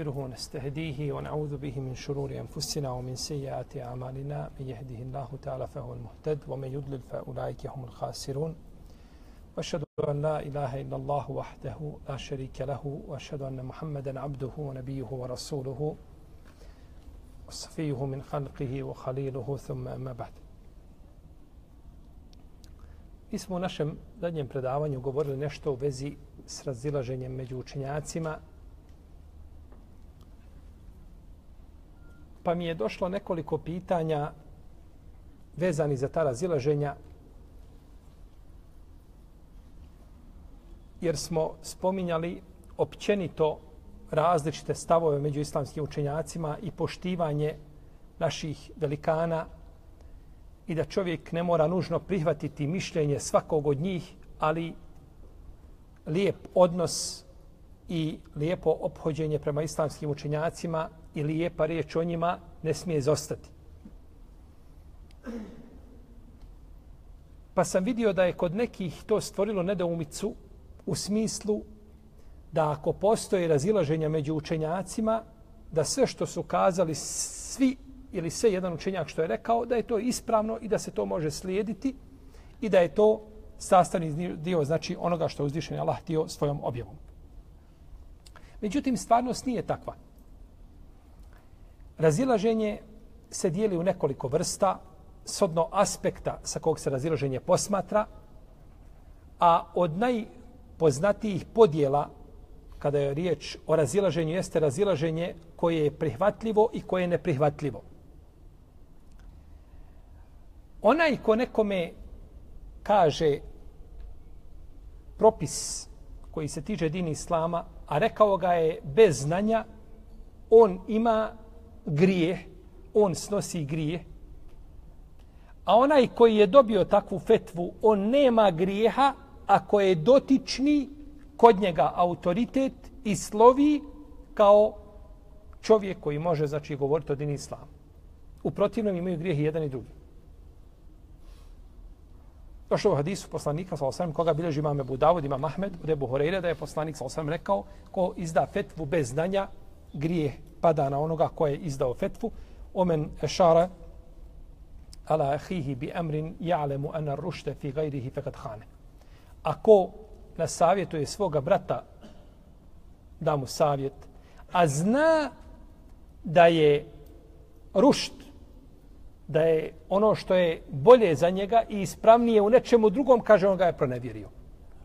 ونستغفره ونستهديه ونعوذ به من شرور أنفسنا ومن سيئات أعمالنا من يهده الله تعالى فهو المهتد ومن يضلل فأولئك هم الخاسرون وأشهد أن لا إله إلا الله وحده لا شريك له وأشهد أن محمدا عبده ونبيه ورسوله وصفيه من خلقه وخليله ثم أما بعد Mi smo u našem zadnjem predavanju govorili nešto u vezi s razilaženjem među učenjacima. Pa mi je došlo nekoliko pitanja vezani za ta razilaženja. Jer smo spominjali općenito različite stavove među islamskim učenjacima i poštivanje naših velikana i da čovjek ne mora nužno prihvatiti mišljenje svakog od njih, ali lijep odnos i lijepo obhođenje prema islamskim učenjacima i lijepa riječ o njima ne smije zostati. Pa sam vidio da je kod nekih to stvorilo nedoumicu u smislu da ako postoje razilaženja među učenjacima, da sve što su kazali svi ili sve jedan učenjak što je rekao, da je to ispravno i da se to može slijediti i da je to sastavni dio znači onoga što je uzvišen Allah htio svojom objavom. Međutim, stvarnost nije takva. Razilaženje se dijeli u nekoliko vrsta, sodno aspekta sa kog se razilaženje posmatra, a od najpoznatijih podjela kada je riječ o razilaženju jeste razilaženje koje je prihvatljivo i koje je neprihvatljivo. Onaj ko nekome kaže propis koji se tiče din islama, a rekao ga je bez znanja, on ima grije, on snosi grije. A onaj koji je dobio takvu fetvu, on nema grijeha ako je dotični kod njega autoritet i slovi kao čovjek koji može znači govoriti o dini islamu. U protivnom imaju grijeh i jedan i drugi. Došlo u hadisu poslanika sa osam, koga bilježi imam Ebu Davud, imam Ahmed, od Ebu Horeire, da je poslanik sa osam rekao, ko izda fetvu bez znanja, grije pada na onoga ko je izdao fetvu. Omen ešara ala ahihi bi amrin ja'lemu ana rušte fi gajrihi fekad hane. Ako na svoga brata da mu savjet, a zna da je rušt, da je ono što je bolje za njega i ispravnije u nečemu drugom, kaže on ga je pronevjerio.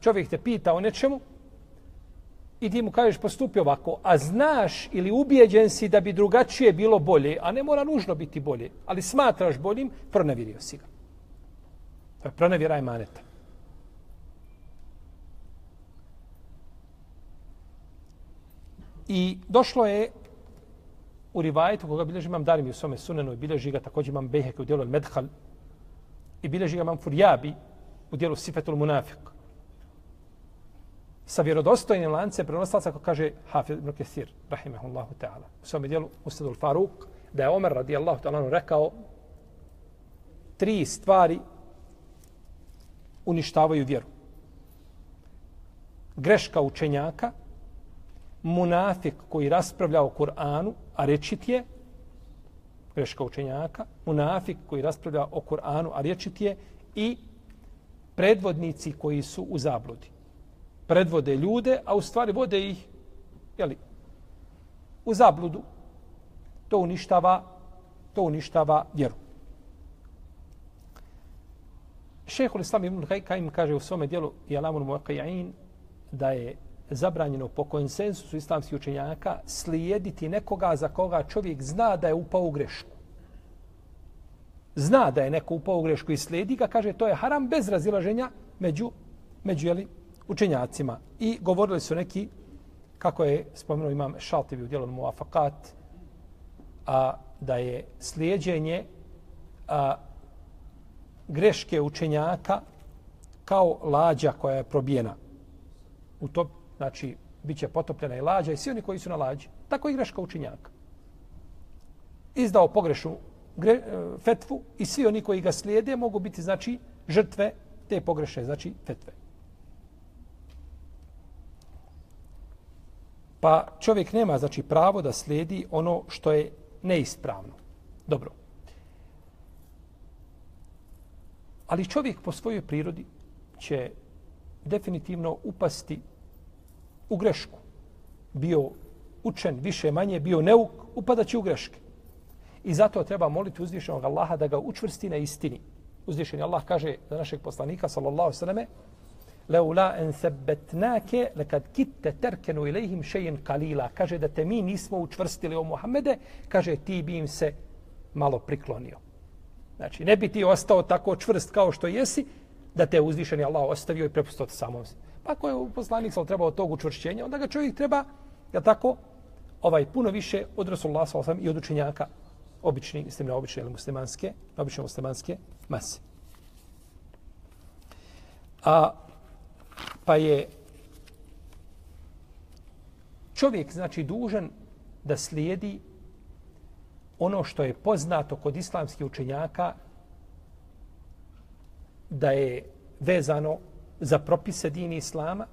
Čovjek te pita o nečemu i ti mu kažeš pa postupi ovako, a znaš ili ubijeđen si da bi drugačije bilo bolje, a ne mora nužno biti bolje, ali smatraš boljim, pronavirio si ga. To je pronevjeraj maneta. I došlo je u rivajetu koga bilježi imam Darim u svome sunenu i bilježi ga također imam Bejheke u dijelu Medhal i bilježi ga imam Furjabi u dijelu Sifetul Munafik. Sa vjerodostojnim lance prenoslaca kako kaže Hafiz ibn Kesir, rahimahullahu ta'ala, u svome dijelu Ustadul Faruk, da je Omer radijallahu ta'ala rekao tri stvari uništavaju vjeru. Greška učenjaka, munafik koji raspravlja o Kur'anu, a rečit je, greška učenjaka, munafik koji raspravlja o Kur'anu, a rečit je, i predvodnici koji su u zabludi. Predvode ljude, a u stvari vode ih jeli, u zabludu. To uništava, to uništava vjeru. Šehhul Islam ibn Kajim kaže u svome dijelu Jalamun Muaqijin da je zabranjeno po konsensusu islamskih učenjaka slijediti nekoga za koga čovjek zna da je upao u grešku. Zna da je neko upao u grešku i slijedi ga, kaže to je haram bez razilaženja među, među jeli, učenjacima. I govorili su neki, kako je spomenuo imam Šaltivi u djelom Muafakat, a, da je slijedjenje a, greške učenjaka kao lađa koja je probijena. U to znači, bit će potopljena i lađa i svi oni koji su na lađi. Tako i greška učenjaka. Izdao pogrešu gre, e, fetvu i svi oni koji ga slijede mogu biti, znači, žrtve te pogreše, znači, fetve. Pa čovjek nema znači pravo da slijedi ono što je neispravno. Dobro. Ali čovjek po svojoj prirodi će definitivno upasti u grešku. Bio učen, više manje, bio neuk, upadaći u greške. I zato treba moliti uzvišenog Allaha da ga učvrsti na istini. Uzvišeni Allah kaže za našeg poslanika, sallallahu sallame, Leula en sebetnake lekad kitte terkenu ilihim šejen kalila. Kaže da te mi nismo učvrstili o Muhammede, kaže ti bi im se malo priklonio. Znači, ne bi ti ostao tako čvrst kao što jesi, da te uzvišeni Allah ostavio i prepustio te samom se. Pa ako je poslanik sal trebao tog učvršćenja, onda ga čovjek treba, ja tako, ovaj puno više od Rasulullah sal i od učenjaka obični, mislim na obične ili muslimanske, obične muslimanske mase. A, pa je čovjek, znači, dužan da slijedi ono što je poznato kod islamskih učenjaka da je vezano za propise dini islama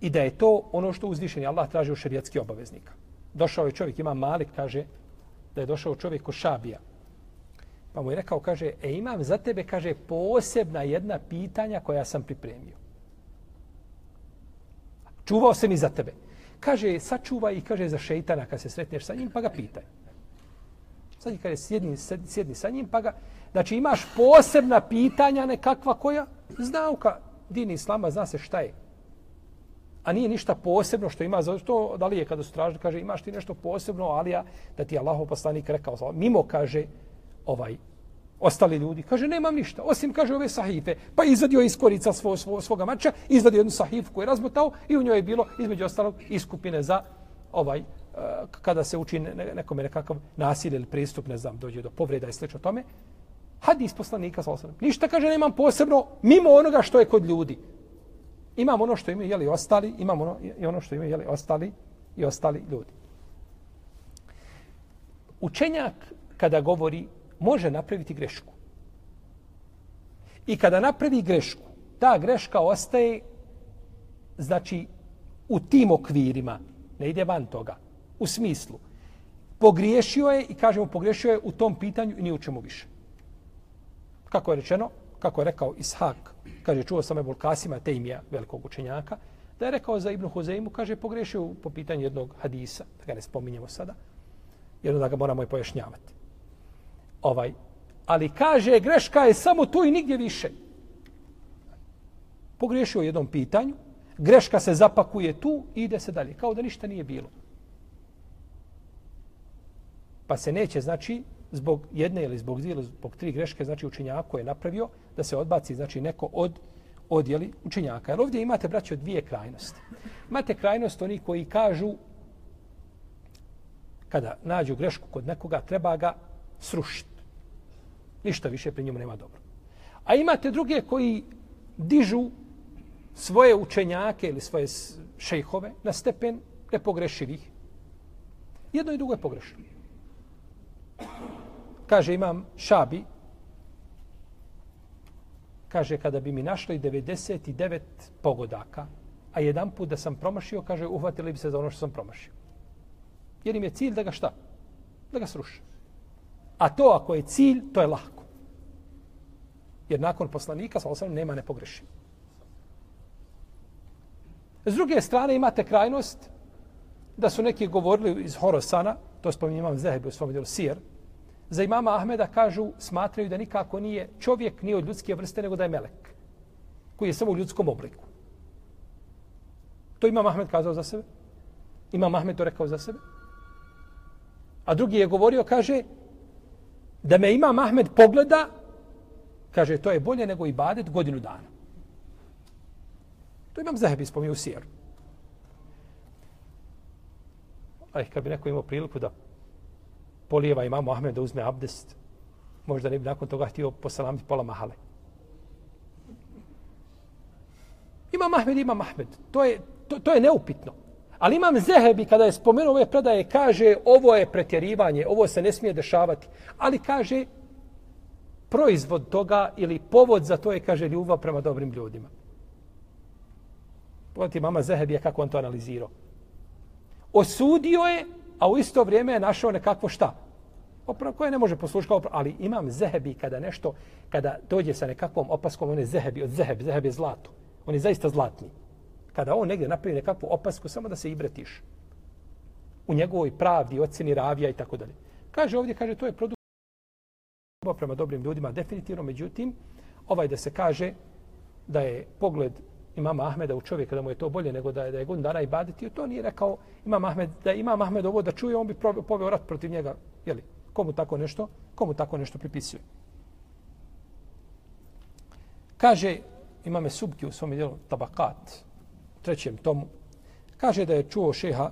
i da je to ono što uzvišeni Allah traži u šarijatski obaveznika. Došao je čovjek, ima Malik, kaže, da je došao čovjek ko Šabija. Pa mu je rekao, kaže, e imam za tebe, kaže, posebna jedna pitanja koja sam pripremio. Čuvao sam i za tebe. Kaže, sačuvaj i kaže za šeitana kad se sretneš sa njim, pa ga pitaj. Sad je kaže, sjedni, sjedni sa njim, pa ga... Znači, imaš posebna pitanja nekakva koja znauka din dini islama, zna se šta je. A nije ništa posebno što ima, zato da li je kada su tražili, kaže, imaš ti nešto posebno, ali ja, da ti Allah poslanik rekao, mimo kaže, ovaj, ostali ljudi, kaže, nemam ništa, osim, kaže, ove sahife, pa izvadio iz korica svo, svo, svoga mača, izvadio jednu sahifu koju je razmotao i u njoj je bilo, između ostalog, iskupine za ovaj, eh, kada se uči nekome nekakav nasilje ili pristup, ne znam, dođe do povreda i sl. tome, hadis poslanika sa. Ništa kaže, nemam posebno, mimo onoga što je kod ljudi. Imam ono što imaju jeli ostali, imam ono, i ono što imaju jeli ostali i ostali ljudi. Učenjak kada govori može napraviti grešku. I kada napravi grešku, ta greška ostaje znači u tim okvirima, ne ide van toga u smislu pogriješio je i kažemo pogriješio je u tom pitanju i ni u čemu više. Kako je rečeno, kako je rekao Ishak, kaže čuo sam Ebul Kasima, Tejmija, velikog učenjaka, da je rekao za Ibnu Huzeimu, kaže pogriješio po pitanju jednog hadisa, da ga ne spominjemo sada, jer da ga moramo i pojašnjavati. Ovaj, ali kaže greška je samo tu i nigdje više. Pogriješio u jednom pitanju, greška se zapakuje tu i ide se dalje, kao da ništa nije bilo. Pa se neće, znači, zbog jedne ili zbog dvije ili zbog tri greške, znači učenjako je napravio da se odbaci, znači, neko od odjeli učenjaka. Jer ovdje imate, braćo, dvije krajnosti. Imate krajnost oni koji kažu kada nađu grešku kod nekoga, treba ga srušiti. Ništa više pri njemu nema dobro. A imate druge koji dižu svoje učenjake ili svoje šejhove na stepen nepogrešivih. Jedno i drugo je pogrešno kaže imam šabi, kaže kada bi mi našli 99 pogodaka, a jedan put da sam promašio, kaže uhvatili bi se za ono što sam promašio. Jer im je cilj da ga šta? Da ga sruše. A to ako je cilj, to je lahko. Jer nakon poslanika, sa osam, nema nepogreši. S druge strane imate krajnost da su neki govorili iz Horosana, to spominje imam Zehebi u svom djelu Sir, za imama Ahmeda kažu, smatraju da nikako nije čovjek, nije od ljudske vrste, nego da je melek, koji je samo u ljudskom obliku. To imam Ahmed kazao za sebe. Imam Ahmed to rekao za sebe. A drugi je govorio, kaže, da me imam Ahmed pogleda, kaže, to je bolje nego ibadet godinu dana. To imam Zahebi spominio u sjeru. Aj, kad bi neko imao priliku da polijeva imamo Ahmed da uzme abdest, možda ne bi nakon toga htio posalamiti pola mahale. Imam Ahmed, imam Ahmed. To je, to, to je neupitno. Ali imam Zehebi kada je spomenuo ove predaje, kaže ovo je pretjerivanje, ovo se ne smije dešavati. Ali kaže proizvod toga ili povod za to je, kaže, ljubav prema dobrim ljudima. Pogledajte mama Zehebi je kako on to analizirao. osudio je, a u isto vrijeme je našao nekakvo šta? Opravo koje ne može poslušati kao ali imam zehebi kada nešto, kada dođe sa nekakvom opaskom, on je zehebi od zeheb, zeheb je zlato. On je zaista zlatni. Kada on negdje napravi nekakvu opasku, samo da se ibretiš u njegovoj pravdi, ocjeni ravija i tako dalje. Kaže ovdje, kaže, to je produkt prema dobrim ljudima, definitivno, međutim, ovaj da se kaže da je pogled imama Ahmeda u čovjeka da mu je to bolje nego da je, da je godin dana i baditi, to nije rekao imam Ahmed, da ima Ahmed ovo da čuje, on bi poveo rat protiv njega. Jeli, komu tako nešto, komu tako nešto pripisuje. Kaže, imame Subki u svom dijelu Tabakat, trećem tomu, kaže da je čuo šeha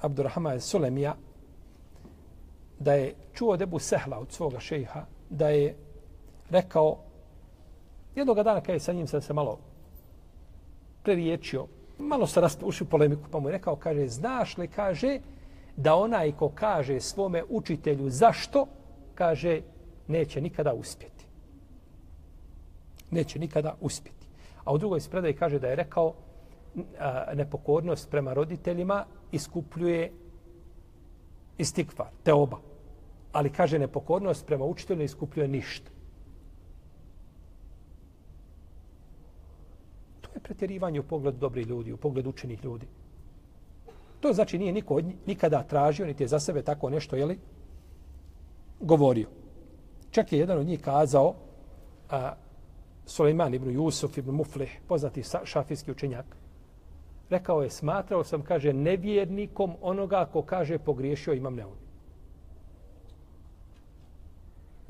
Abdurrahman Sulemija, da je čuo debu Sehla od svoga šeha, da je rekao, jednog dana kada je sa njim sam se malo preriječio, malo se ušli polemiku, pa mu je rekao, kaže, znaš li, kaže, da onaj ko kaže svome učitelju zašto, kaže, neće nikada uspjeti. Neće nikada uspjeti. A u drugoj spredaj kaže da je rekao, a, nepokornost prema roditeljima iskupljuje istikvar, te oba. Ali kaže nepokornost prema učitelju iskupljuje ništa. To je pretjerivanje u pogledu dobrih ljudi, u pogledu učenih ljudi. To znači nije niko od njih nikada tražio, niti je za sebe tako nešto, jeli, govorio. Čak je jedan od njih kazao, a, Suleiman ibn Jusuf ibn Muflih, poznati šafijski učenjak, rekao je, smatrao sam, kaže, nevjernikom onoga ko kaže pogriješio imam neuvi.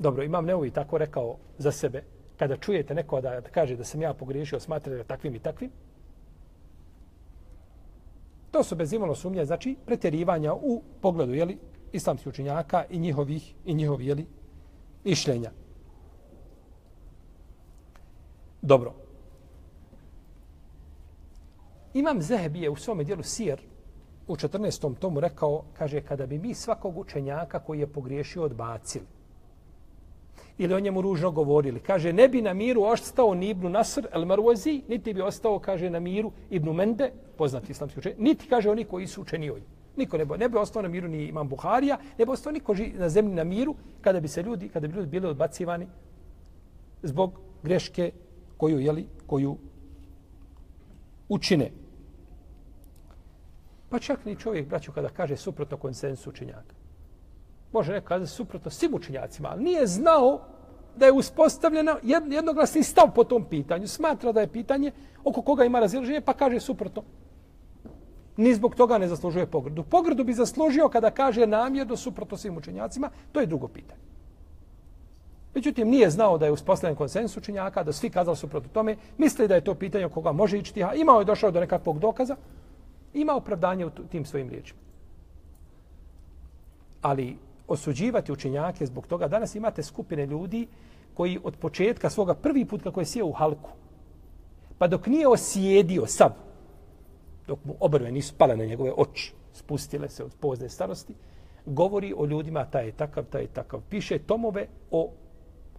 Dobro, imam Neovi tako rekao za sebe. Kada čujete neko da, da kaže da sam ja pogriješio, smatrate ga takvim i takvim, to su bez imalo sumnje, znači pretjerivanja u pogledu jeli, islamskih učenjaka i njihovih, i njihovih jeli, mišljenja. Dobro. Imam Zehebije u svome dijelu Sir u 14. tomu rekao, kaže, kada bi mi svakog učenjaka koji je pogriješio odbacili ili o njemu ružno govorili, kaže, ne bi na miru ostao ni Ibnu Nasr el Marwazi, niti bi ostao, kaže, na miru Ibnu Mende, poznati islamski učenjak, niti, kaže, oni koji su učeni od Niko ne bi, ne bi ostao na miru ni Imam Buharija, ne bi ostao niko na zemlji na miru kada bi se ljudi, kada bi ljudi bili odbacivani zbog greške koju, jeli, koju učine. Pa čak ni čovjek, braću, kada kaže suprotno konsensu učenjaka. Može neko kazati suprotno svim učenjacima, ali nije znao da je uspostavljeno jednoglasni stav po tom pitanju. Smatra da je pitanje oko koga ima razilaženje, pa kaže suprotno. Ni zbog toga ne zaslužuje pogrdu. Pogrdu bi zaslužio kada kaže namjerno suprotno svim učenjacima, to je drugo pitanje. Međutim, nije znao da je uspostavljen konsensus učenjaka, da svi kazali suprotno tome, misli da je to pitanje koga može ići, tiha, imao je došao do nekakvog dokaza, ima opravdanje u tim svojim riječima. Ali osuđivati učenjake zbog toga, danas imate skupine ljudi koji od početka svoga prvi put kako je sjeo u halku, pa dok nije osjedio sav, dok mu obrve nisu pale na njegove oči, spustile se od pozne starosti, govori o ljudima, taj je takav, taj je takav. Piše tomove o,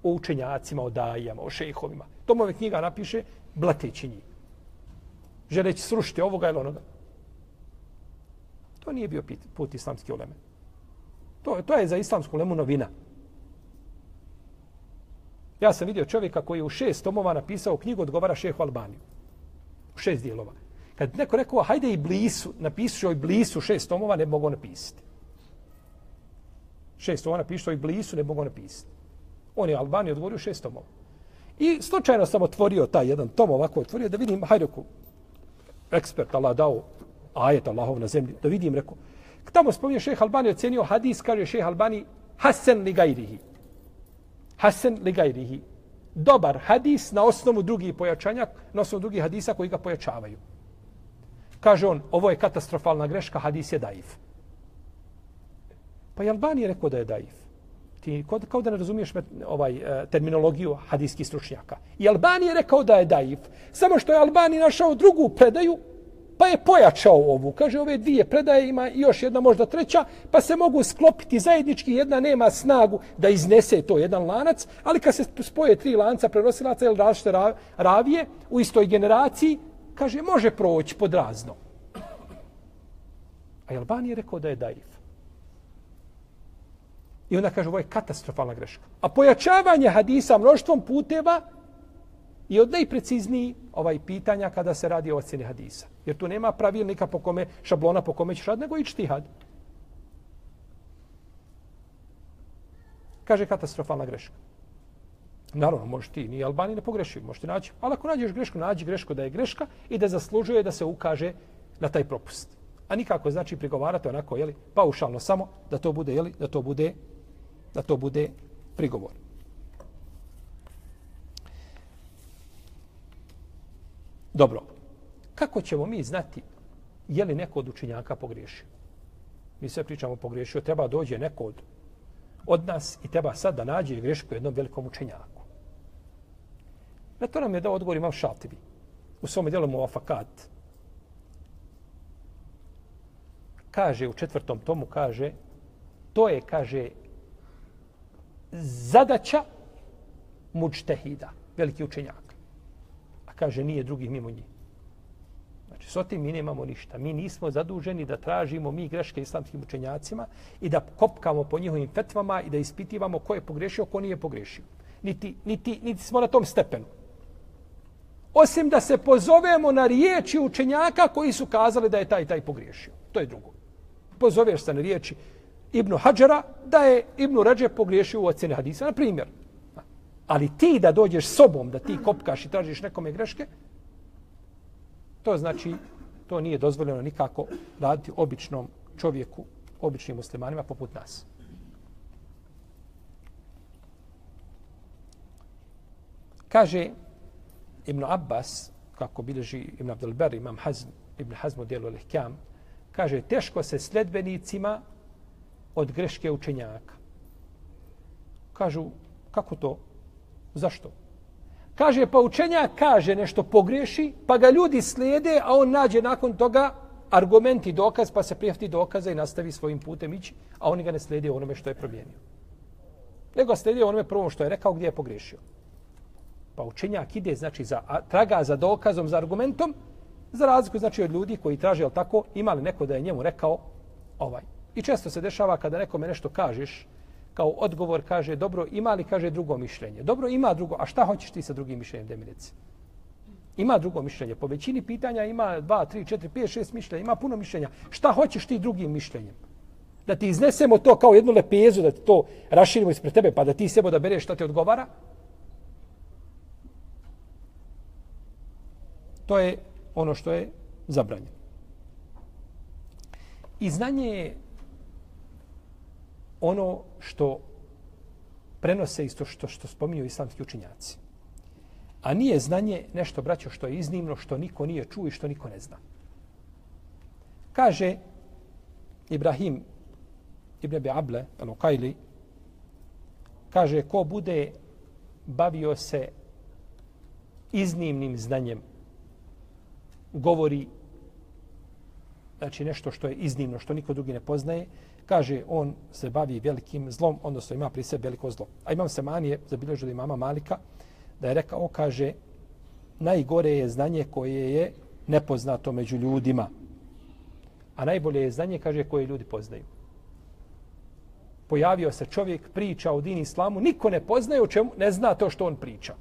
o učenjacima, o dajama, o šejhovima. Tomove knjiga napiše blateći njih. Želeći srušiti ovoga ili onoga. To nije bio put islamski oleme. To, to je za islamsku lemu novina. Ja sam vidio čovjeka koji je u šest tomova napisao knjigu odgovara šehu Albaniju. U šest dijelova. Kad neko rekao, hajde i blisu, napišu i blisu šest tomova, ne mogu napisati. Šest tomova napišu i blisu, ne mogu napisati. On je Albaniju odgovorio šest tomova. I slučajno sam otvorio taj jedan tom ovako otvorio da vidim, hajde ko ekspert Allah dao ajet Allahov na zemlji, da vidim, rekao, tamo spominje šeh Albani ocenio hadis, kaže šeh Albani, Hasan li gajrihi. Hasan li gajrihi. Dobar hadis na osnovu drugih pojačanja, na osnovu drugih hadisa koji ga pojačavaju. Kaže on, ovo je katastrofalna greška, hadis je daif. Pa je Albani rekao da je daif. Ti kao, kao da ne razumiješ ovaj e, terminologiju hadijskih stručnjaka. I Albani je rekao da je daif. Samo što je Albani našao drugu predaju pa je pojačao ovu. Kaže, ove dvije predaje ima još jedna, možda treća, pa se mogu sklopiti zajednički, jedna nema snagu da iznese to jedan lanac, ali kad se spoje tri lanca prenosilaca ili različite ravije u istoj generaciji, kaže, može proći pod razno. A Albani je rekao da je daif. I onda kaže, ovo je katastrofalna greška. A pojačavanje hadisa mnoštvom puteva i od najprecizniji ovaj pitanja kada se radi o ocjeni hadisa. Jer tu nema pravilnika po kome, šablona po kome ćeš rad, nego i čtihad. Kaže katastrofalna greška. Naravno, možeš ti, ni Albani ne pogreši, možeš ti naći. Ali ako nađeš grešku, nađi grešku da je greška i da zaslužuje da se ukaže na taj propust. A nikako znači prigovarati onako, jeli, paušalno samo da to bude, jeli, da to bude, da to bude prigovor. Dobro, kako ćemo mi znati je li neko od učinjaka pogriješio? Mi sve pričamo pogriješio, treba dođe neko od, od nas i treba sad da nađe grešku jednom velikom učenjaku. Na to nam je dao odgovor imam Šatibi U svom dijelu mu afakat. Kaže u četvrtom tomu, kaže, to je, kaže, zadaća mučtehida, veliki učenjak. Kaže, nije drugih mimo njih. Znači, s otim mi nemamo ništa. Mi nismo zaduženi da tražimo mi greške islamskim učenjacima i da kopkamo po njihovim fetvama i da ispitivamo ko je pogrešio, ko nije pogrešio. Niti, niti, niti smo na tom stepenu osim da se pozovemo na riječi učenjaka koji su kazali da je taj taj pogriješio. To je drugo. Pozoveš se na riječi Ibnu Hadžara da je Ibnu Ređe pogriješio u ocjeni hadisa, na primjer. Ali ti da dođeš sobom, da ti kopkaš i tražiš nekome greške, to znači, to nije dozvoljeno nikako raditi običnom čovjeku, običnim muslimanima poput nas. Kaže Ibn Abbas, kako bilježi Ibn Abdelber, Imam Hazm, Ibn Hazm u dijelu Lihkjam, kaže, teško se sledbenicima od greške učenjaka. Kažu, kako to? Zašto? Kaže, pa učenjak kaže nešto pogriješi, pa ga ljudi slijede, a on nađe nakon toga argument i dokaz, pa se prijavti dokaza i nastavi svojim putem ići, a oni ga ne slijede onome što je promijenio. Nego slijede onome prvom što je rekao gdje je pogriješio. Pa učenjak ide, znači, za, a, traga za dokazom, za argumentom, za razliku, znači, od ljudi koji traže, jel tako, imali neko da je njemu rekao ovaj. I često se dešava kada nekome nešto kažeš, kao odgovor kaže, dobro, ima li, kaže, drugo mišljenje. Dobro, ima drugo, a šta hoćeš ti sa drugim mišljenjem, da mi reci? Ima drugo mišljenje. Po većini pitanja ima 2, 3, 4, 5, 6 mišljenja, ima puno mišljenja. Šta hoćeš ti drugim mišljenjem? Da ti iznesemo to kao jednu lepezu, da ti to raširimo ispred tebe, pa da ti sebo da bereš šta ti odgovara? To je ono što je zabranjeno. I znanje je ono što prenose isto što, što spominju islamski učinjaci. A nije znanje nešto, braćo, što je iznimno, što niko nije čuo i što niko ne zna. Kaže Ibrahim Ibn Abi Able, al kaže, ko bude bavio se iznimnim znanjem govori znači nešto što je iznimno, što niko drugi ne poznaje, kaže on se bavi velikim zlom, odnosno ima pri sebi veliko zlo. A imam se manije, zabilježio da mama Malika, da je rekao, kaže, najgore je znanje koje je nepoznato među ljudima. A najbolje je znanje, kaže, koje ljudi poznaju. Pojavio se čovjek, priča o din islamu, niko ne poznaje o čemu, ne zna to što on priča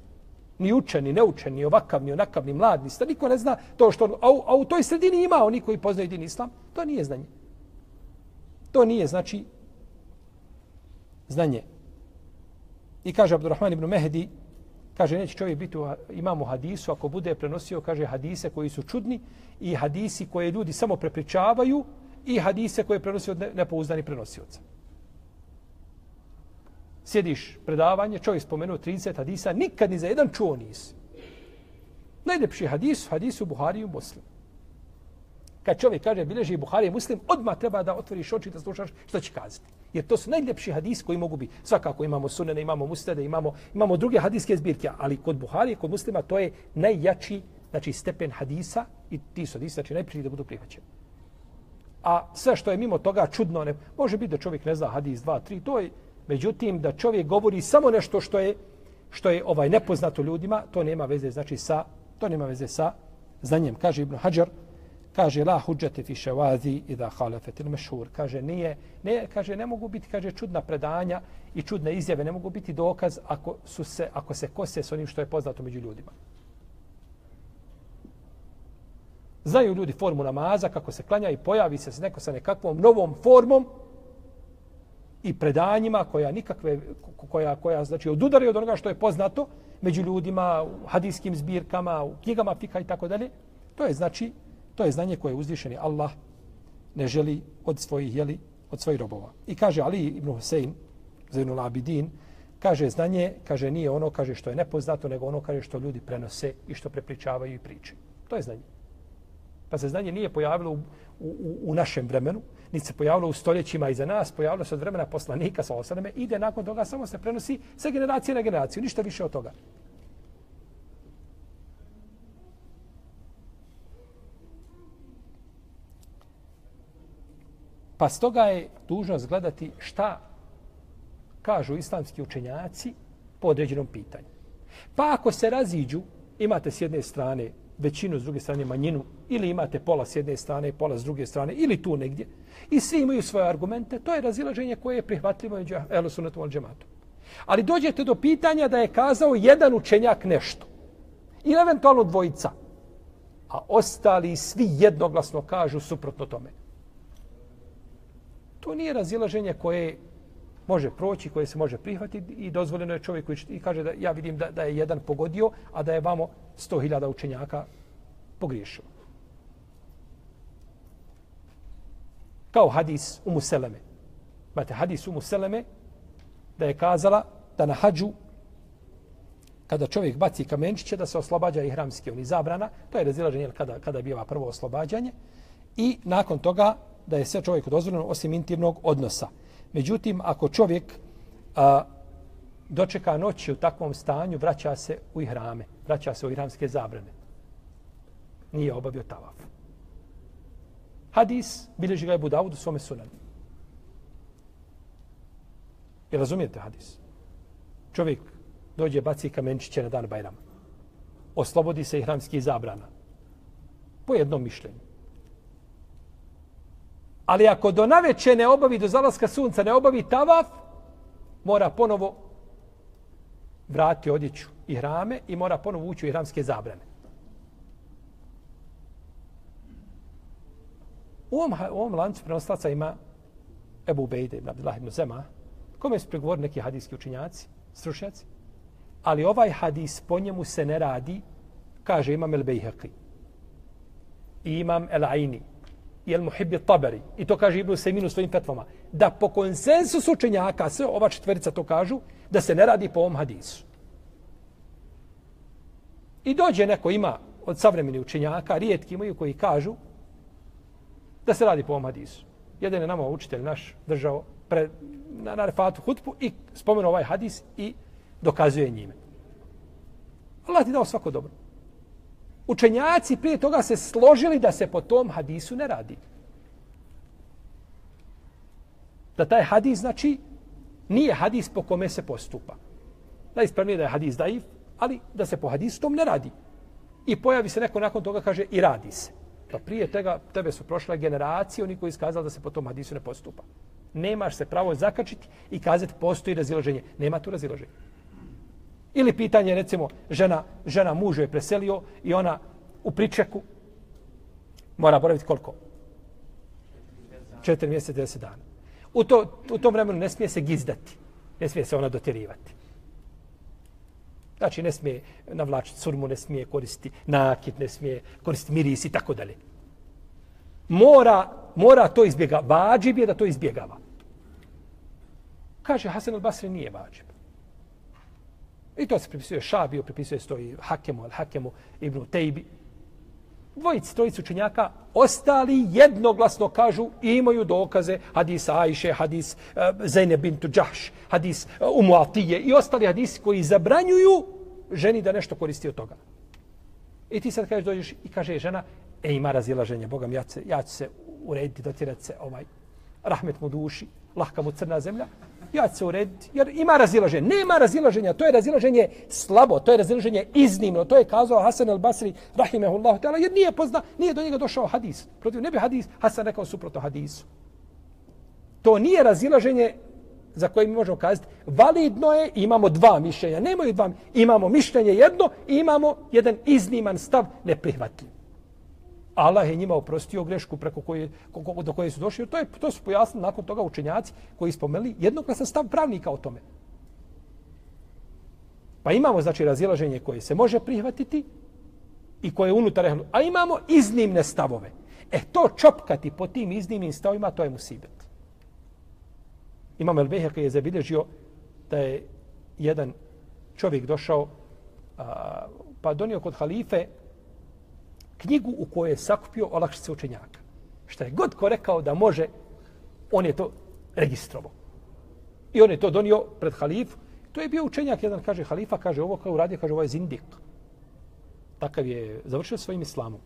ni učen, ni neučen, ni ovakav, ni onakav, ni mlad, ni star, niko ne zna to što, a u, a u toj sredini ima oni koji poznaju din islam, to nije znanje. To nije, znači, znanje. I kaže Abdurrahman ibn Mehdi, kaže, neće čovjek biti u, imamu hadisu, ako bude prenosio, kaže, hadise koji su čudni i hadisi koje ljudi samo prepričavaju i hadise koje prenosi od nepouzdani prenosioca sjediš predavanje, čovjek spomenuo 30 hadisa, nikad ni za jedan čuo nisi. Najljepši hadis, hadis u Buhari i u Muslim. Kad čovjek kaže bilježi Buhari Muslim, odmah treba da otvoriš oči da slušaš što će kazati. Jer to su najljepši hadis koji mogu biti. Svakako imamo sunene, imamo mustade, imamo, imamo druge hadiske zbirke, ali kod Buhari i kod Muslima to je najjači znači, stepen hadisa i ti su hadisi, znači najprije da budu prihvaćeni. A sve što je mimo toga čudno, ne, može biti da čovjek ne zna hadis 2, 3, to je Međutim, da čovjek govori samo nešto što je što je ovaj nepoznato ljudima, to nema veze znači sa to nema veze sa znanjem. Kaže Ibn Hajar, kaže la huđete fi ševazi i da halefetil mešhur. Kaže, nije, ne, kaže, ne mogu biti, kaže, čudna predanja i čudne izjave, ne mogu biti dokaz ako, su se, ako se kose s onim što je poznato među ljudima. Znaju ljudi formu namaza, kako se klanja i pojavi se neko sa nekakvom novom formom i predanjima koja nikakve, koja, koja znači odudari od onoga što je poznato među ljudima, u hadijskim zbirkama, u knjigama fika i tako dalje. To je znači, to je znanje koje uzvišeni Allah ne želi od svojih, jeli, od svojih robova. I kaže Ali ibn Husein, Zainul Abidin, kaže znanje, kaže nije ono, kaže što je nepoznato, nego ono kaže što ljudi prenose i što prepričavaju i priče. To je znanje. Pa se znanje nije pojavilo u, u, u našem vremenu, niti se pojavilo u stoljećima iza nas, pojavilo se od vremena poslanika sa osadame, ide nakon toga, samo se prenosi sa generacije na generaciju, ništa više od toga. Pa stoga je dužnost gledati šta kažu islamski učenjaci po određenom pitanju. Pa ako se raziđu, imate s jedne strane većinu, s druge strane manjinu, ili imate pola s jedne strane i pola s druge strane, ili tu negdje, i svi imaju svoje argumente, to je razilaženje koje je prihvatljivo među Elosunetu al džematu. Ali dođete do pitanja da je kazao jedan učenjak nešto, ili eventualno dvojica, a ostali svi jednoglasno kažu suprotno tome. To nije razilaženje koje može proći, koje se može prihvatiti i dozvoljeno je čovjek koji i kaže da ja vidim da, da je jedan pogodio, a da je vamo 100.000 učenjaka pogriješio. Kao hadis u Museleme. Imate hadis u Museleme da je kazala da na hađu kada čovjek baci kamenčiće da se oslobađa i hramski on zabrana, to je razilaženje kada, kada biva prvo oslobađanje i nakon toga da je sve čovjeku dozvoljeno osim intimnog odnosa. Međutim, ako čovjek a, dočeka noći u takvom stanju, vraća se u ihrame, vraća se u ihramske zabrane. Nije obavio tavaf. Hadis bilježi ga je Budavud u svome sunanu. I razumijete hadis? Čovjek dođe, baci kamenčiće na dan Bajrama. Oslobodi se ihramskih zabrana. Po jednom mišljenju. Ali ako do naveče ne obavi, do zalaska sunca ne obavi tavaf, mora ponovo vrati odjeću i hrame i mora ponovo ući u ihramske zabrane. U ovom, u ovom lancu prenoslaca ima Ebu Bejde ibn Abdullah ibn Zema, kome su pregovorili neki hadijski učinjaci, stručnjaci. Ali ovaj hadis po njemu se ne radi, kaže imam El Bejheqi. I imam El Aini i El Muhibbi Taberi, i to kaže Ibn Sejmin u svojim fetvama, da po konsensusu učenjaka, sve ova četverica to kažu, da se ne radi po ovom hadisu. I dođe neko ima od savremeni učenjaka, rijetki imaju koji kažu da se radi po ovom hadisu. Jedan je nama učitelj naš držao pre, na, na refatu hutbu i spomenuo ovaj hadis i dokazuje njime. Allah ti dao svako dobro učenjaci prije toga se složili da se po tom hadisu ne radi. Da taj hadis znači nije hadis po kome se postupa. Najispravnije da je hadis daif, ali da se po hadisu tom ne radi. I pojavi se neko nakon toga kaže i radi se. Pa prije tega tebe su prošle generacije oni koji iskazali da se po tom hadisu ne postupa. Nemaš se pravo zakačiti i kazati postoji razilaženje. Nema tu razilaženje. Ili pitanje, recimo, žena, žena mužu je preselio i ona u pričeku mora boraviti koliko? Četiri mjeseca, deset dana. U, to, u tom vremenu ne smije se gizdati. Ne smije se ona dotjerivati. Znači, ne smije navlačiti surmu, ne smije koristiti nakit, ne smije koristiti miris i tako dalje. Mora, mora to izbjegava. Vađib je da to izbjegava. Kaže, Hasan al-Basri nije vađib. I to se pripisuje Šabiju, pripisuje se to i Hakemu, Al-Hakemu, Ibnu Tejbi. Dvojici, trojici učenjaka, ostali jednoglasno kažu i imaju dokaze hadis Ajše, hadis uh, Zajne bintu Đahš, hadis uh, Umu Atije i ostali hadisi koji zabranjuju ženi da nešto koristi od toga. I ti sad kažeš, dođeš i kaže žena, e ima razilaženje, Bogam, ja, ja, ja ću se urediti, dotirati se ovaj. rahmet mu duši, lahka mu crna zemlja, ja ću se urediti, jer ima razilaženje. Nema razilaženja, to je razilaženje slabo, to je razilaženje iznimno. To je kazao Hasan al-Basri, rahimehullahu ta'ala, jer nije pozna, nije do njega došao hadis. Protiv ne bi hadis, Hasan rekao suprotno hadisu. To nije razilaženje za koje mi možemo kazati, validno je, imamo dva mišljenja, nemaju dva, imamo mišljenje jedno i imamo jedan izniman stav neprihvatljiv. Allah je njima oprostio grešku preko koje, do koje su došli. To, je, to su pojasnili nakon toga učenjaci koji spomenuli jednoklasan stav pravnika o tome. Pa imamo znači razilaženje koje se može prihvatiti i koje je unutar ehlu. A imamo iznimne stavove. E to čopkati po tim iznimnim stavima, to je musibet. Imam El-Beheka je zabilježio da je jedan čovjek došao a, pa donio kod halife knjigu u kojoj je sakupio olakšice učenjaka. Šta je god ko rekao da može, on je to registrovao. I on je to donio pred halifu. To je bio učenjak, jedan kaže halifa, kaže ovo kao uradio, kaže ovo je zindik. Takav je završio svojim islamom.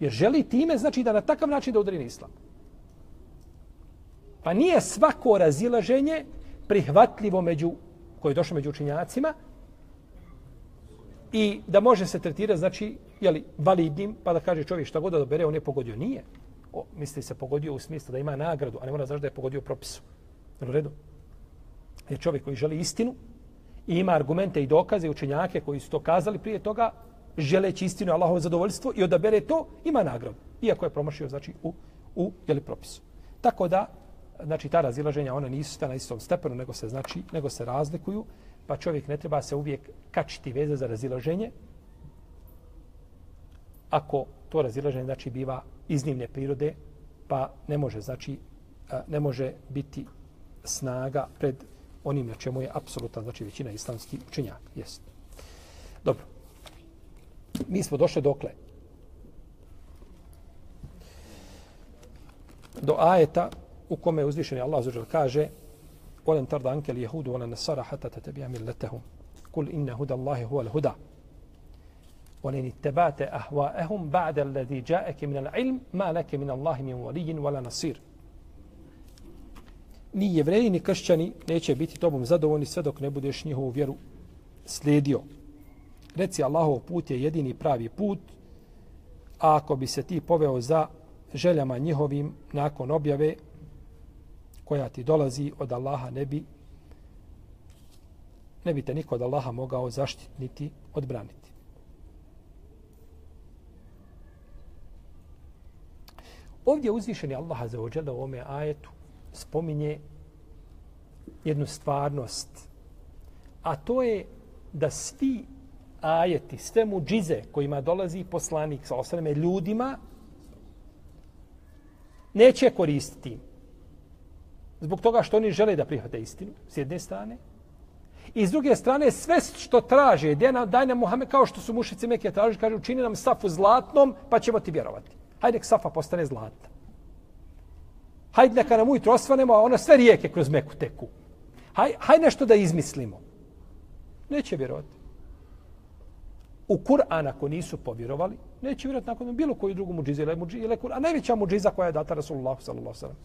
Jer želi time, znači da na takav način da udari na islam. Pa nije svako razilaženje prihvatljivo među, koje je došlo među učenjacima, i da može se tretirati, znači, jeli, validnim, pa da kaže čovjek šta god da dobere, on je pogodio. Nije. O, misli se pogodio u smislu da ima nagradu, a ne mora znači da je pogodio propisu. U redu. Je čovjek koji želi istinu i ima argumente i dokaze i učenjake koji su to kazali prije toga, želeći istinu Allahovo zadovoljstvo i odabere to, ima nagradu. Iako je promašio, znači, u, u jeli, propisu. Tako da, znači, ta razilaženja, ona nisu na istom stepenu, nego se, znači, nego se razlikuju pa čovjek ne treba se uvijek kačiti veze za razilaženje. Ako to razilaženje znači biva iznimne prirode, pa ne može znači ne može biti snaga pred onim na čemu je apsolutna znači većina islamskih učenjaka. Jest. Dobro. Mi smo došli dokle. Do ajeta u kome uzvišeni Allah kaže ولن ترضى عنك اليهود ولا النصارى حتى تتبع ملتهم قل إن هدى الله هو الهدى ولن اتبعت أهواءهم بعد الذي جاءك من العلم ما لك من الله من ولي ولا نصير ni jevreji ni kršćani neće biti tobom zadovoljni sve dok ne budeš njihovu vjeru slijedio. Reci Allahov put je jedini pravi put, a ako bi se ti poveo za željama njihovim nakon objave, koja ti dolazi od Allaha ne bi ne bi te niko od Allaha mogao zaštititi, odbraniti. Ovdje uzvišeni Allaha za ođele u ovome ajetu spominje jednu stvarnost, a to je da svi ajeti, sve muđize kojima dolazi poslanik sa osreme ljudima, neće koristiti zbog toga što oni žele da prihvate istinu, s jedne strane. I s druge strane, sve što traže, daj nam Muhammed, kao što su mušice Mekije traži, kaže, učini nam safu zlatnom, pa ćemo ti vjerovati. Hajde, nek safa postane zlatna. Hajde, neka nam ujutro osvanemo, a ona sve rijeke kroz Meku teku. Hajde, hajde nešto da izmislimo. Neće vjerovati. U Kur'an, ako nisu povjerovali, neće vjerovati nakon bilo koju drugu muđizu ili, ili Kur'an. A najveća muđiza koja je data Rasulullah sallallahu sallam.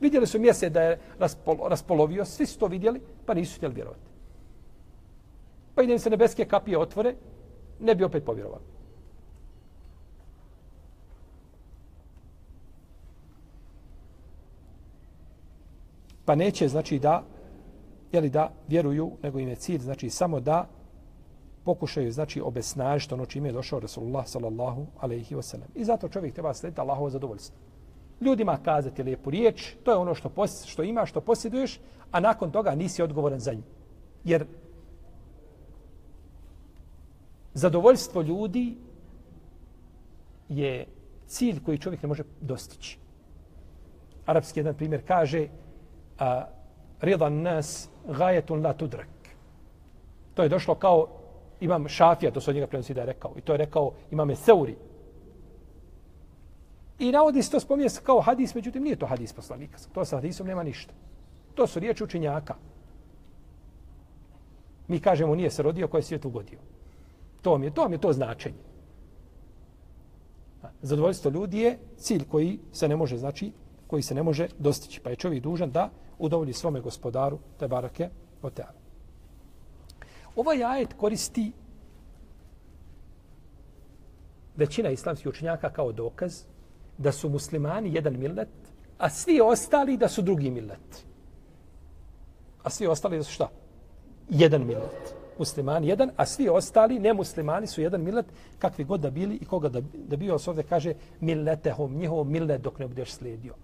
Vidjeli su mjesec da je raspolo, raspolovio, svi su to vidjeli, pa nisu htjeli vjerovati. Pa idem se nebeske kapije otvore, ne bi opet povjerovali. Pa neće, znači, da, jeli da vjeruju, nego im je cilj, znači, samo da pokušaju, znači, obesnažiti ono čime je došao Rasulullah, sallallahu alaihi wasallam. I zato čovjek treba slediti Allahovo zadovoljstvo ljudima kazati lijepu riječ, to je ono što, pos, što ima, što posjeduješ, a nakon toga nisi odgovoran za nju. Jer zadovoljstvo ljudi je cilj koji čovjek ne može dostići. Arapski jedan primjer kaže a, ridan nas gajetun la tudrak. To je došlo kao imam šafija, to se od njega prenosi da je rekao. I to je rekao imame Seuri, I navodi se to spominje kao hadis, međutim nije to hadis poslanika. To sa hadisom nema ništa. To su riječi učenjaka. Mi kažemo nije se rodio koji je svijet ugodio. To mi je to, mi je to značenje. Zadovoljstvo ljudi je cilj koji se ne može znači koji se ne može dostići. Pa je čovjek dužan da udovolji svome gospodaru, te barake, o teala. Ovaj ajet koristi većina islamskih učenjaka kao dokaz da su muslimani jedan millet, a svi ostali da su drugi millet. A svi ostali da su šta? Jedan millet. Muslimani jedan, a svi ostali nemuslimani su jedan millet, kakvi god da bili i koga da, da bio se ovdje kaže milletehom, njihov millet dok ne budeš slijedio.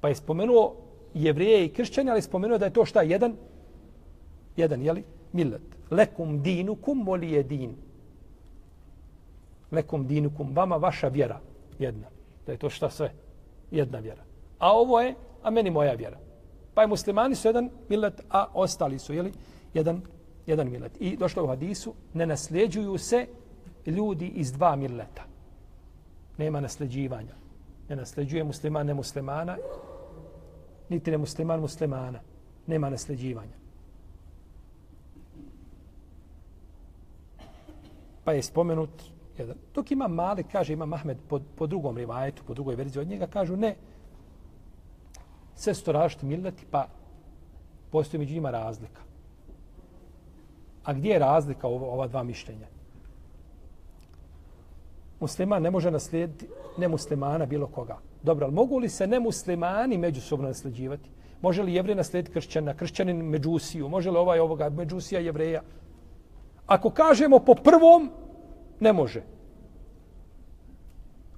Pa je spomenuo jevreje i kršćanje, ali je spomenuo da je to šta? Jedan? Jedan, jeli? Millet. Lekum dinukum moli je din. Lekum dinukum, vama vaša vjera. Jedna. Da je to šta sve? Jedna vjera. A ovo je, a meni moja vjera. Pa je muslimani su jedan millet, a ostali su, jeli? Jedan, jedan millet. I došlo u hadisu, ne nasljeđuju se ljudi iz dva milleta. Nema nasljeđivanja. Ne nasljeđuje musliman ne muslimana, niti ne musliman muslimana. Nema nasljeđivanja. Pa je spomenut jedan. Dok ima Malik, kaže ima Mahmed po, po drugom rivajetu, po drugoj verziji od njega, kažu ne, sve su to različiti milleti, pa postoji među njima razlika. A gdje je razlika ova, ova dva mišljenja? Musliman ne može naslijediti nemuslimana bilo koga. Dobro, ali mogu li se nemuslimani međusobno nasljeđivati? Može li jevrej naslijediti kršćana, kršćanin međusiju? Može li ovaj ovoga međusija jevreja? Ako kažemo po prvom, ne može.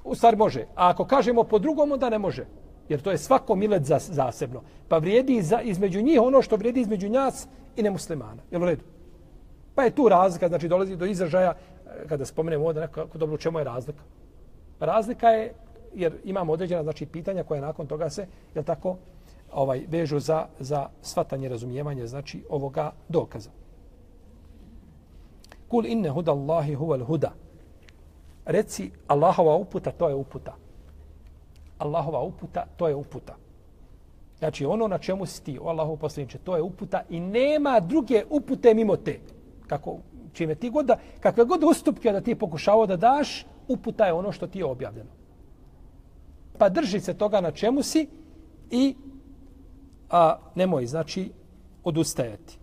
U stvari može. A ako kažemo po drugom, onda ne može. Jer to je svako milet za, zasebno. Pa vrijedi za, između njih ono što vrijedi između njas i nemuslimana. Jel u redu? Pa je tu razlika, znači dolazi do izražaja, eh, kada spomenemo ovdje nekako dobro, u čemu je razlika? Pa razlika je, jer imamo određena znači, pitanja koja nakon toga se, jel tako, ovaj vežu za, za svatanje, razumijevanje, znači ovoga dokaza. Kul inne huda Allahi huval huda. Reci, Allahova uputa, to je uputa. Allahova uputa, to je uputa. Znači, ono na čemu si ti, o Allahov poslaniče, to je uputa i nema druge upute mimo te. Kako, čime ti god da, kakve god ustupke da ti pokušavao da daš, uputa je ono što ti je objavljeno. Pa drži se toga na čemu si i a, nemoj, znači, odustajati.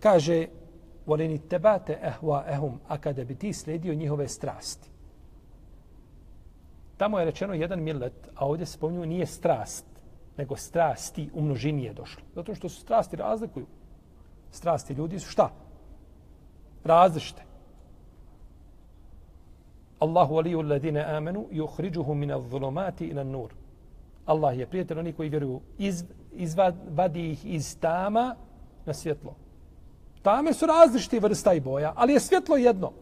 Kaže, volini tebate ehva ehum, a kada bi ti sledio njihove strasti. Tamo je rečeno jedan millet, a ovdje se pomnju nije strast, nego strasti u množini je došlo. Zato što su strasti razlikuju. Strasti ljudi su šta? Različite. Allahu aliju alladine amenu i uhriđuhu min zulomati ila nur. Allah je prijatelj oni koji vjeruju, iz, izvadi ih iz tama na svjetlo. Tame su različite vrsta i boja, ali je svjetlo jedno.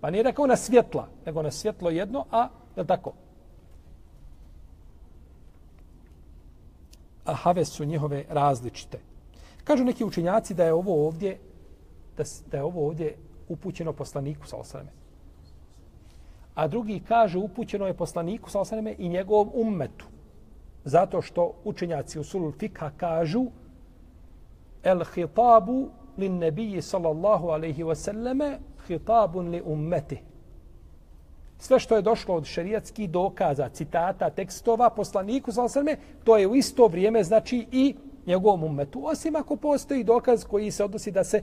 Pa nije rekao na svjetla, nego na svjetlo jedno, a je tako? A have su njihove različite. Kažu neki učinjaci da je ovo ovdje da, da je ovo ovdje upućeno poslaniku sa osaneme. A drugi kaže upućeno je poslaniku sa osaneme i njegovom ummetu. Zato što učenjaci u sulul fikha kažu el hitabu lin nebiji sallallahu alaihi wasallame hitabun li ummeti. Sve što je došlo od šerijatskih dokaza, citata, tekstova, poslaniku sallallahu alaihi wasallame, to je u isto vrijeme znači i njegovom ummetu. Osim ako postoji dokaz koji se odnosi da se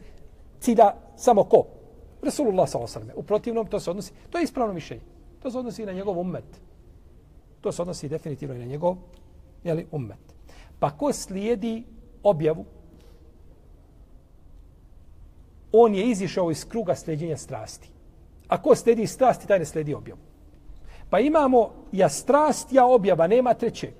cilja samo ko? Resulullah sallallahu alaihi U protivnom to se odnosi, to je ispravno mišljenje. To se odnosi i na njegov ummet. To se odnosi definitivno i na njegov jeli, ummet. Pa ko slijedi objavu on je izišao iz kruga sljeđenja strasti. A ko sledi strasti, taj ne sledi objavu. Pa imamo ja strast, ja objava, nema treće.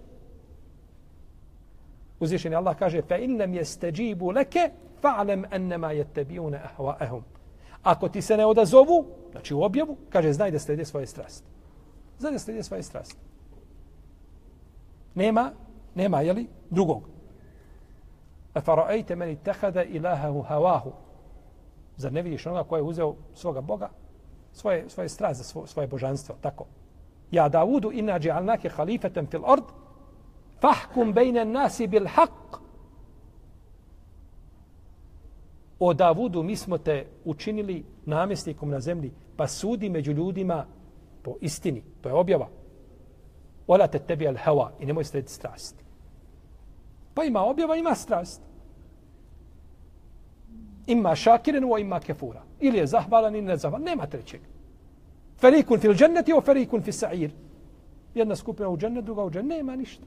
Uzvišeni Allah kaže fa in lam yastajibu laka fa'lam annama yattabi'una ahwa'ahum. Ako ti se ne odazovu, znači u objavu, kaže znaj da slede svoje strasti. Znaj da slede svoje strasti. Nema, nema, jeli, drugog. A fara'ajte meni tehada ilahahu hawahu. Zar ne vidiš onoga koji je uzeo svoga Boga, svoje, svoje strast za svo, svoje božanstvo, tako. Ja Davudu inna dja'alnake halifetem fil ord, fahkum bejne nasi bil haq. O Davudu, mi smo te učinili namjesnikom na zemlji, pa sudi među ljudima po istini. To je objava. Ola te tebi al hawa i nemoj srediti strast. Pa ima objava, ima strast. Ima šakiren, o ima kefura. Ili je zahvalan ili ne zahvalan. Nema trećeg. Ferikun fil dženneti o ferikun fil sa'ir. Jedna skupina u džennet, druga u džennet. Nema ništa.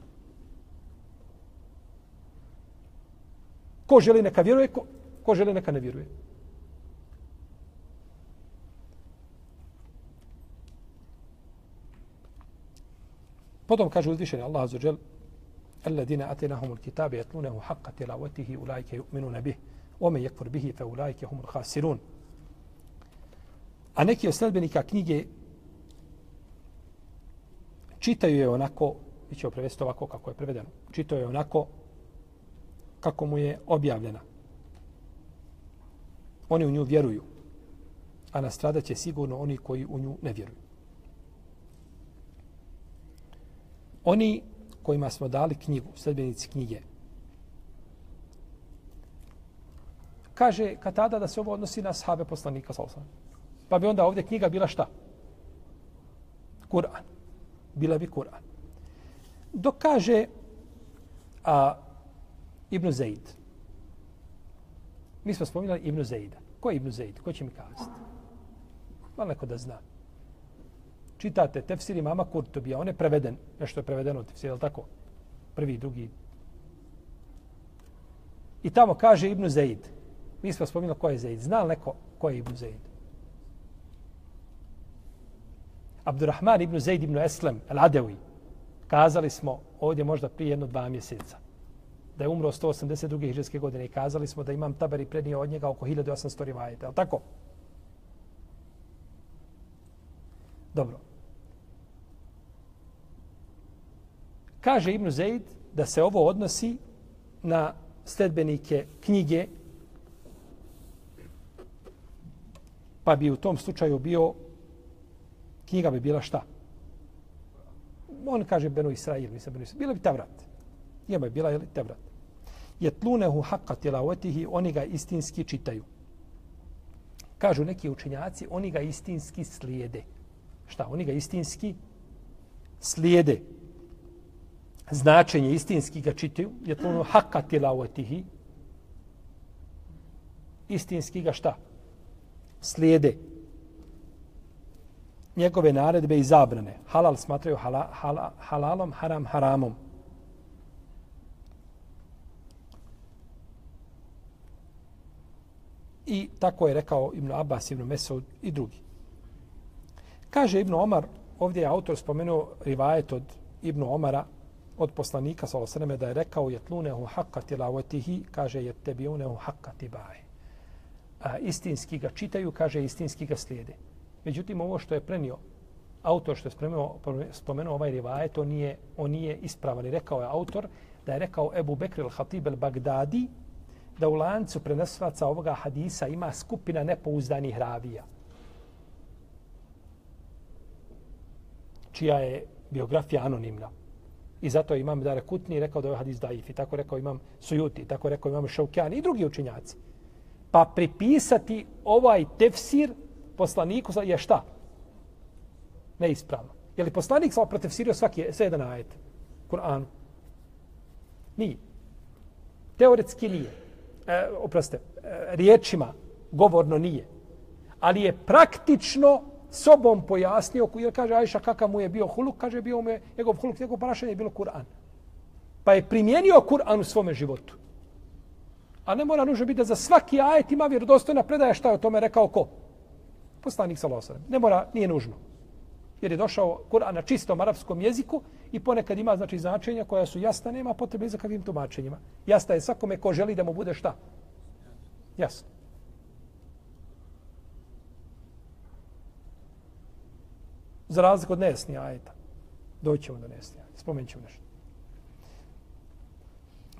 Ko želi neka vjeruje, ko, ko želi neka ne vjeruje. Potom kaže uzvišeni Allah azza džel Alladina atinahumul kitabe yatlunahu haqqa tilawatihi ulaika yu'minuna bih Ome jekfur bihi fe ulajke humul hasirun. A neki od sledbenika knjige čitaju je onako, mi ćemo prevesti ovako kako je prevedeno, čitaju je onako kako mu je objavljena. Oni u nju vjeruju, a nastradat će sigurno oni koji u nju ne vjeruju. Oni kojima smo dali knjigu, sledbenici knjige, kaže Katada da se ovo odnosi na sahabe poslanika sa Pa bi onda ovdje knjiga bila šta? Kur'an. Bila bi Kur'an. Dok kaže a, Ibn Zaid. Mi smo spominjali Ibn Zaida. Ko je Ibn Zaid? Ko će mi kazati? Malo neko da zna čitate tefsir imama Kurtobija, on je preveden, nešto je prevedeno u tefsir, je tako? Prvi, drugi. I tamo kaže Ibnu Zaid. Mi smo spominjali ko je Zaid. Zna li neko ko je Ibn Zaid? Abdurrahman ibn Zaid ibn Eslem, al-Adewi, kazali smo ovdje možda prije jedno dva mjeseca, da je umro 182. hiđarske godine i kazali smo da imam tabari prednije od njega oko 1800 rivajete, je tako? Dobro. Kaže Ibn Zaid da se ovo odnosi na sledbenike knjige, pa bi u tom slučaju bio, knjiga bi bila šta? On kaže Benu Israil, mislim Benu Israil. Bila bi Tevrat. Njema je bila, je Tevrat. Jetlunehu haqqa tilavetihi, oni ga istinski čitaju. Kažu neki učenjaci, oni ga istinski slijede. Šta? Oni ga istinski slijede značenje istinski ga čitaju, Jetlunehu haqqa tilavetihi. istinski ga šta? Slijede njegove naredbe i zabrane. Halal smatraju hala, hala, halalom, haram haramom. I tako je rekao Ibn Abbas, Ibn Mesud i drugi. Kaže Ibn Omar, ovdje je autor spomenuo rivajet od Ibn Omara, od poslanika sa da je rekao je tlunehu haqqa tilavatihi, kaže je tebiunehu haqqa tibaje. A istinski ga čitaju, kaže istinski ga slijede. Međutim, ovo što je prenio autor što je spomenuo, spomenuo ovaj rivaje, to nije, on nije ispravan. Rekao je autor da je rekao Ebu Bekr al-Hatib al-Bagdadi da u lancu prenosilaca ovoga hadisa ima skupina nepouzdanih ravija. čija je biografija anonimna. I zato imam Dare Kutni rekao da je ovaj hadis daif. I tako rekao imam Sujuti, tako rekao imam Šaukjani i drugi učinjaci. Pa pripisati ovaj tefsir poslaniku je šta? Neispravno. Je li poslanik samo protefsirio svaki sve jedan ajet? Kur'an? Nije. Teoretski nije. E, oproste, e, riječima govorno nije. Ali je praktično sobom pojasnio, jer kaže Ajša kakav mu je bio huluk, kaže bio mu je njegov huluk, njegov ponašanje je bilo Kur'an. Pa je primijenio Kur'an u svome životu. A ne mora nužno biti da za svaki ajet ima vjerodostojna predaja šta je o tome rekao ko? Poslanik sa Losanem. Ne mora, nije nužno. Jer je došao Kur'an na čistom arapskom jeziku i ponekad ima znači značenja koja su jasna, nema potrebe za kakvim tumačenjima. Jasna je svakome ko želi da mu bude šta? Jasno. Za razliku od nesni ajeta. Doćemo do nesni ajeta. Spomenut ćemo nešto.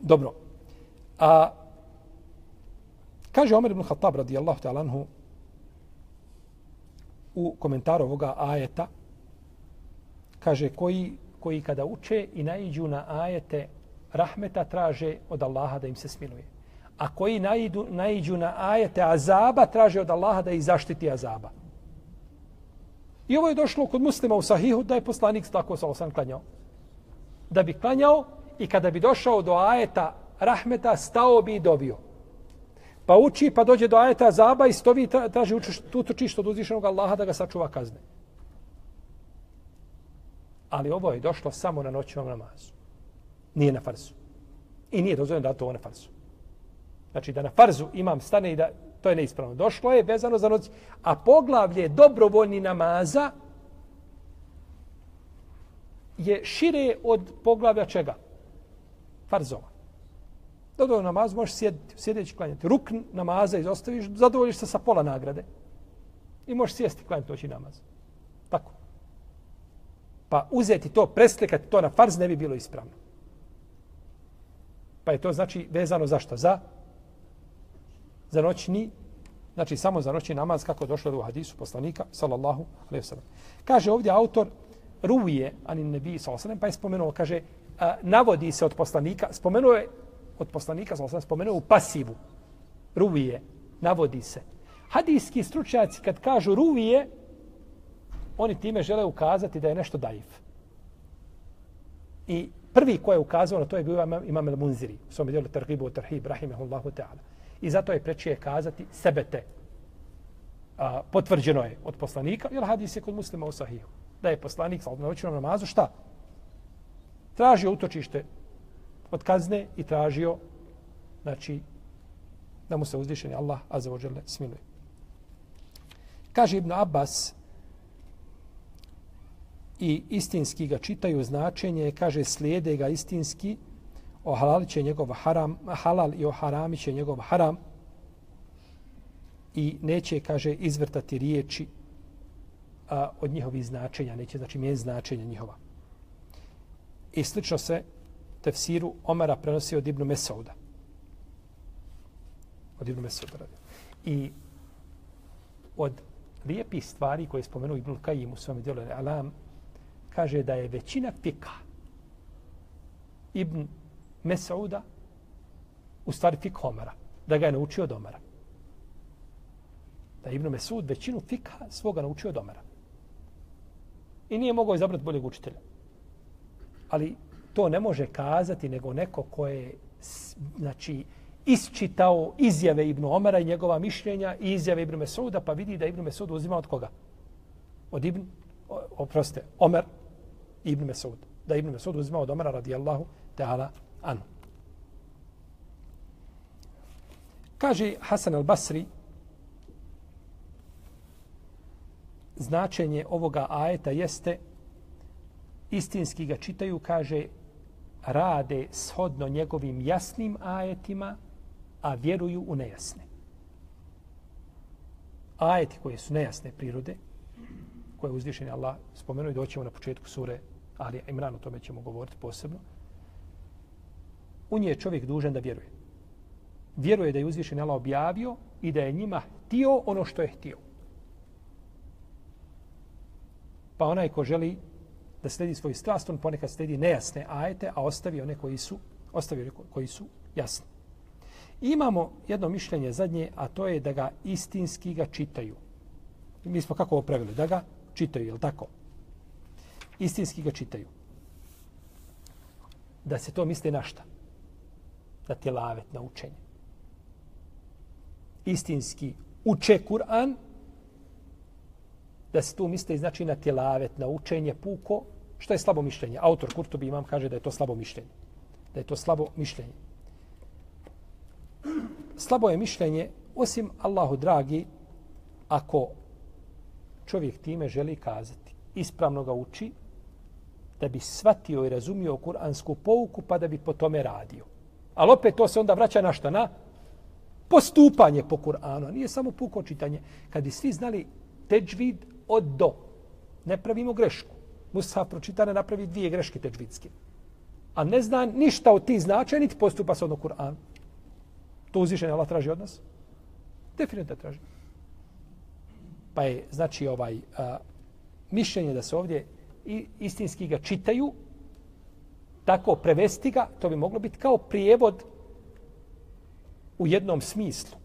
Dobro. A, kaže Omer ibn Khattab radijallahu ta'ala anhu u komentaru ovoga ajeta kaže koji, koji kada uče i naiđu na ajete rahmeta traže od Allaha da im se smiluje. A koji naiđu, naiđu na ajete azaba traže od Allaha da ih zaštiti azaba. I ovo je došlo kod muslima u sahihu da je poslanik tako sa osam klanjao. da bi klanjao i kada bi došao do ajeta rahmeta, stao bi i dobio. Pa uči, pa dođe do ajeta zaba i stovi, traži učiš, tu trči od uzvišenog Allaha da ga sačuva kazne. Ali ovo je došlo samo na noćnom namazu. Nije na farzu. I nije dozvoljeno da to ovo na farzu. Znači da na farzu imam stane i da to je neispravno. Došlo je vezano za noć. A poglavlje dobrovoljni namaza je šire od poglavlja čega? Farzova. Dobro namaz možeš sjediti, sjedeći klanjati. Ruk namaza izostaviš, zadovoljiš se sa pola nagrade. I možeš sjesti klanjati noći namaz. Tako. Pa uzeti to, preslikati to na farz ne bi bilo ispravno. Pa je to znači vezano za što? Za? Za noćni, znači samo za noćni namaz kako je došlo do hadisu poslanika, sallallahu alaihi wasallam. Kaže ovdje autor, ruje, ani nebi, sallallahu alaihi pa je spomenuo, kaže, a, navodi se od poslanika, spomenuo je od poslanika, sam sam spomenuo u pasivu, ruvije, navodi se. Hadijski stručnjaci kad kažu ruvije, oni time žele ukazati da je nešto daif. I prvi ko je ukazao na to je bio imam El Munziri, u svom dijelu Targibu Tarhib, rahimahullahu ta'ala. I zato je prečije kazati sebete. A, potvrđeno je od poslanika, jer hadis je kod muslima u sahihu. Da je poslanik sa na namazu šta? Tražio utočište od kazne i tražio znači da mu se uzdišeni Allah azza wa jalla smiluje. Kaže Ibn Abbas i istinski ga čitaju značenje, kaže slijede ga istinski, o halal će njegov haram, halal i o harami će njegov haram i neće, kaže, izvrtati riječi a, od njihovih značenja, neće, znači, mijen značenja njihova. I slično se tefsiru Omara prenosi od Ibnu Mesauda. Od Ibnu Mesauda radi. I od lijepih stvari koje je spomenuo Ibnu Kajim u svom djelu Alam, kaže da je većina fika Ibn Mesauda u stvari fik Omara, da ga je naučio od Omara. Da je Ibn Mesud većinu fika svoga naučio od Omara. I nije mogao izabrati boljeg učitelja. Ali to ne može kazati nego neko ko je znači, isčitao izjave Ibn Omara i njegova mišljenja i izjave Ibn Mesuda pa vidi da Ibn Mesud uzima od koga? Od Ibn, oproste, Omer Ibn Mesud. Da Ibn Mesud uzima od Omara radijallahu ta'ala anu. Kaže Hasan al-Basri, značenje ovoga ajeta jeste, istinski ga čitaju, kaže, rade shodno njegovim jasnim ajetima, a vjeruju u nejasne. Ajeti koje su nejasne prirode, koje je uzvišen Allah spomenuo i doćemo na početku sure Ali Imran, o tome ćemo govoriti posebno, u nje je čovjek dužan da vjeruje. Vjeruje da je uzvišen Allah objavio i da je njima htio ono što je htio. Pa onaj ko želi da sledi svoju strast, on ponekad sledi nejasne ajete, a ostavi one koji su, ostavi one koji su jasni. I imamo jedno mišljenje zadnje, a to je da ga istinski ga čitaju. Mi smo kako ovo preveli? Da ga čitaju, je li tako? Istinski ga čitaju. Da se to misli na šta? Na tjelavet, na učenje. Istinski uče Kur'an, da se tu misli znači na tjelavet, na učenje puko, što je slabo mišljenje. Autor Kurtobi imam kaže da je to slabo mišljenje. Da je to slabo mišljenje. Slabo je mišljenje, osim Allahu dragi, ako čovjek time želi kazati, ispravno ga uči, da bi shvatio i razumio kuransku pouku, pa da bi po tome radio. Ali opet to se onda vraća na šta? Na postupanje po Kur'anu. Nije samo puko čitanje. Kad bi svi znali teđvid od do, ne pravimo grešku. Musa pročita ne napravi dvije greške teđvidske. A ne zna ništa od tih značaja, niti postupa se od Kur'an. To uzvišenje Allah traži od nas? Definitivno traži. Pa je, znači, ovaj a, mišljenje da se ovdje i istinski ga čitaju, tako prevesti ga, to bi moglo biti kao prijevod u jednom smislu.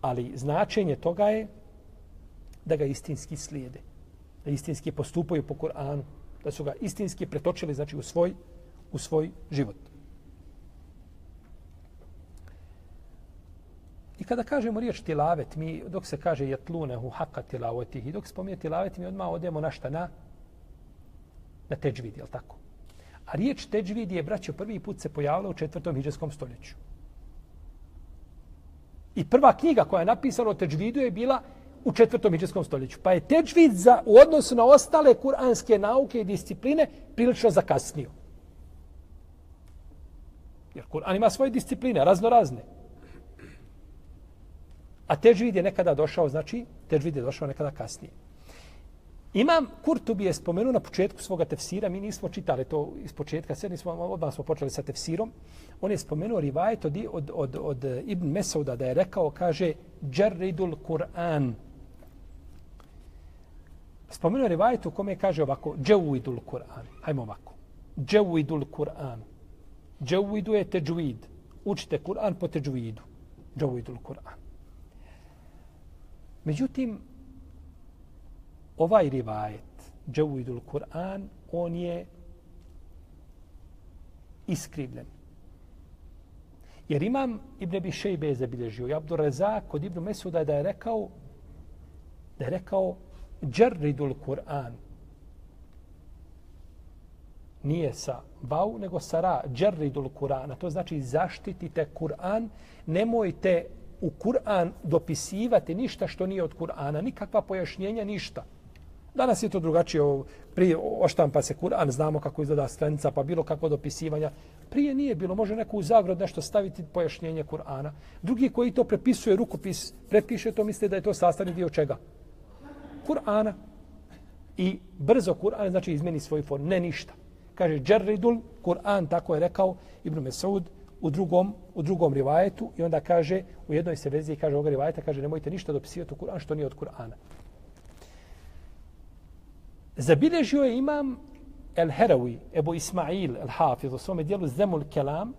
Ali značenje toga je da ga istinski slijede. Da istinski postupaju po Kur'anu, Da su ga istinski pretočili znači, u svoj u svoj život. I kada kažemo riječ tilavet, mi dok se kaže jetlunehu haka tilavetih i dok spominje tilavet, mi odmah odemo na šta na? Na teđvid, jel tako? A riječ teđvid je, braćo, prvi put se pojavila u četvrtom hiđarskom stoljeću. I prva knjiga koja je napisana o teđvidu je bila u četvrtom hiđarskom stoljeću. Pa je teđvid za, u odnosu na ostale kuranske nauke i discipline prilično zakasnio. Jer Kur'an ima svoje discipline, razno razne. A teđvid je nekada došao, znači, teđvid je došao nekada kasnije. Imam Kurtubi je spomenuo na početku svoga tefsira, mi nismo čitali to iz početka, sve nismo, odmah smo počeli sa tefsirom. On je spomenuo rivajet od, od, od, od Ibn Mesauda da je rekao, kaže, džerridul Kur'an. Spomenuo rivajet u kome kaže ovako, Džavidul Kur'an. Hajmo ovako. Džavidul Kur'an. Džavidu je teđvid. Učite Kur'an po teđvidu. Džavidul Kur'an. Međutim, ovaj rivajet, Džavidul Kur'an, on je iskrivljen. Jer imam Ibn Abi Šejbe je zabilježio i Abdur Rezak kod Ibn Mesuda da je rekao da je rekao Džerridul Kur'an nije sa bau, nego sa ra, Džerridul Kur'an. To znači zaštitite Kur'an, nemojte u Kur'an dopisivati ništa što nije od Kur'ana, nikakva pojašnjenja, ništa. Danas je to drugačije, prije oštampa se Kur'an, znamo kako izgleda stranica, pa bilo kako dopisivanja. Prije nije bilo, može neko u zagrod nešto staviti pojašnjenje Kur'ana. Drugi koji to prepisuje rukopis, prepiše to, misle da je to sastavni dio čega? Kur'ana. I brzo Kur'an znači izmeni svoj form, ne ništa. Kaže, Džerridul, Kur'an, tako je rekao Ibn Mesud, u drugom, u drugom rivajetu i onda kaže, u jednoj se vezi kaže ovog rivajeta, kaže nemojte ništa dopisivati u Kur'an što nije od Kur'ana. Zabilježio je imam El Herawi, Ebu Ismail El Hafiz u svome dijelu Zemul Kelam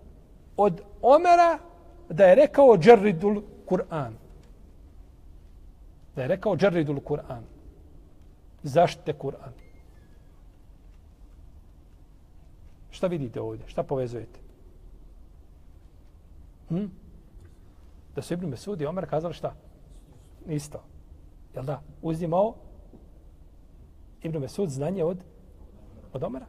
od Omera da je rekao Džerridul Kur'an. Da je rekao Džerridul Kur'an. Zaštite Kur'an. Šta vidite ovdje? Šta povezujete? Hm? Da su Ibn Mesud i Omer kazali šta? Isto. Jel da? Uzimao Ibn Mesud znanje od, od Omera.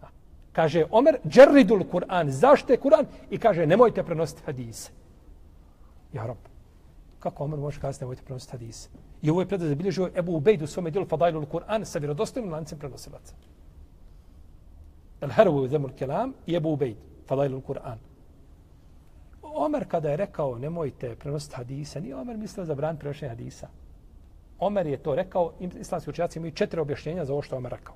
Da. Kaže Omer, džerridul Kur'an, zašto je Kur'an? I kaže, nemojte prenositi hadise. Ja rob. Kako Omer može kazati, nemojte prenositi hadise? I ovo je predaj zabilježio Ebu Ubejdu u svome dijelu Fadailu Kur'an sa vjerodostojnim lancem prenosilaca. El Hervu zemul kelam i Ebu Ubejd, Fadailu Kur'an. Omer kada je rekao nemojte prenositi hadise, nije Omer mislio za bran hadisa. Omer je to rekao, islamski učenjaci imaju četiri objašnjenja za ovo što Omer rekao.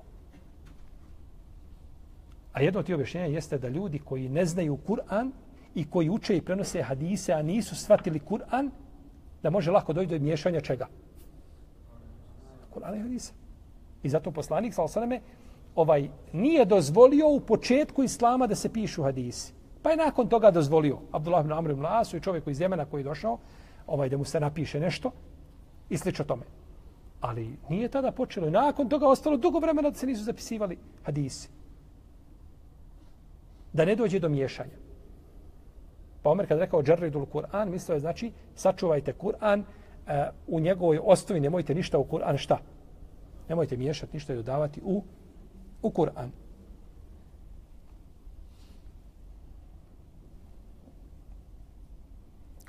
A jedno od tih objašnjenja jeste da ljudi koji ne znaju Kur'an i koji uče i prenose hadise, a nisu shvatili Kur'an, da može lako doći do miješanja čega? Kur'ana i hadisa. I zato poslanik, sal sveme, ovaj, nije dozvolio u početku Islama da se pišu hadisi. Pa je nakon toga dozvolio Abdullah ibn Amr ibn Lasu i čovjeku iz Jemena koji je došao, ovaj, da mu se napiše nešto i slično tome. Ali nije tada počelo. I nakon toga ostalo dugo vremena da se nisu zapisivali hadisi. Da ne dođe do miješanja. Pa Omer kad rekao Džarridul Kur'an, mislio je znači sačuvajte Kur'an uh, u njegovoj osnovi, nemojte ništa u Kur'an, šta? Nemojte miješati ništa i dodavati u, u Kur'an.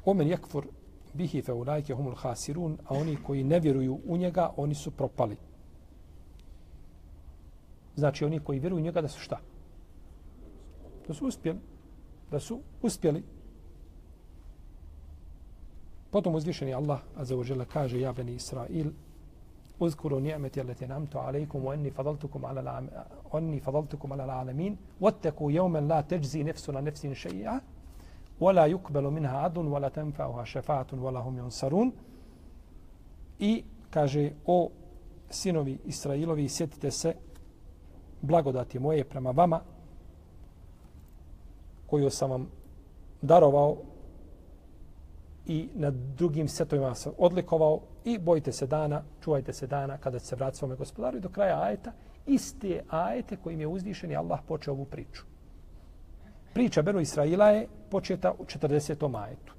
Omen yakfur bihi fa ulajke humul khasirun, a oni koji ne vjeruju u njega, oni su propali. Znači oni koji vjeruju u njega da su šta? Da su uspjeli. Da su uspjeli. Potom uzvišeni Allah azza wa kaže ja bani Israil uzkuru ni'mati allati namtu alaykum wa anni fadaltukum ala anni fadaltukum ala alamin wattaqu yawman la tajzi nafsun an nafsin shay'a wa la yuqbalu minha adun wa la tanfa'uha shafa'atun wa lahum yunsarun. I kaže o sinovi Israilovi sjetite se blagodati moje prema vama koju sam vam darovao i na drugim setovima se odlikovao i bojite se dana, čuvajte se dana kada će se vrati svome gospodaru i do kraja ajeta iste ajete kojim je uzdišen i Allah počeo ovu priču. priča Benu Israila je početa u 40. ajetu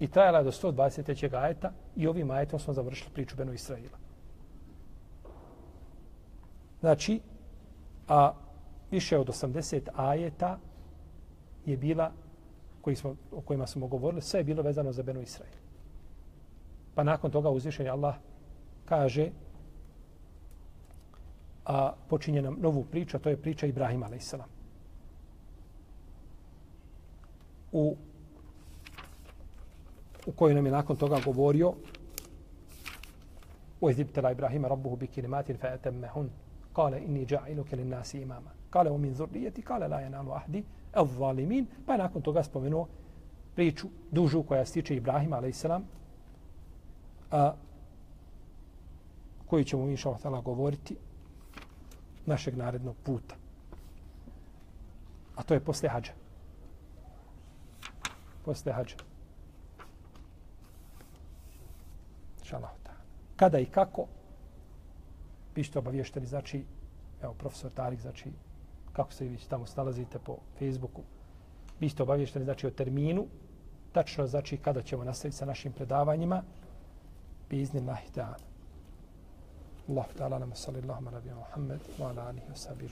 I trajala je do 123. ajeta i ovim ajetom smo završili priču Benu Israila. Znači, a više od 80 ajeta je bila koji smo, o kojima smo govorili, sve je bilo vezano za Benu Israel. Pa nakon toga uzvišen Allah kaže a počinje nam novu priču, a to je priča Ibrahima a.s. U, u kojoj nam je nakon toga govorio u izibtela Ibrahima rabbuhu bi kilimatin fa etemmehun kale inni ja'iluke lin nasi imama kale u min zurrijeti kale la el zalimin pa nakon toga spomenuo priču dužu koja stiče Ibrahima a.s. a koju ćemo inša Allah govoriti našeg narednog puta. A to je posle hađa. Posle hađa. Šalah. Kada i kako vi ste obavješteni, znači, evo, profesor Tarik, znači, kako se vi tamo snalazite po Facebooku, vi ste obavješteni, znači, o terminu, tačno znači kada ćemo nastaviti sa našim predavanjima, bi iznim lahi ta'ala. Allah, ta'ala, nam Allahuma, rabija Muhammed, wa ala alihi wa sabiju.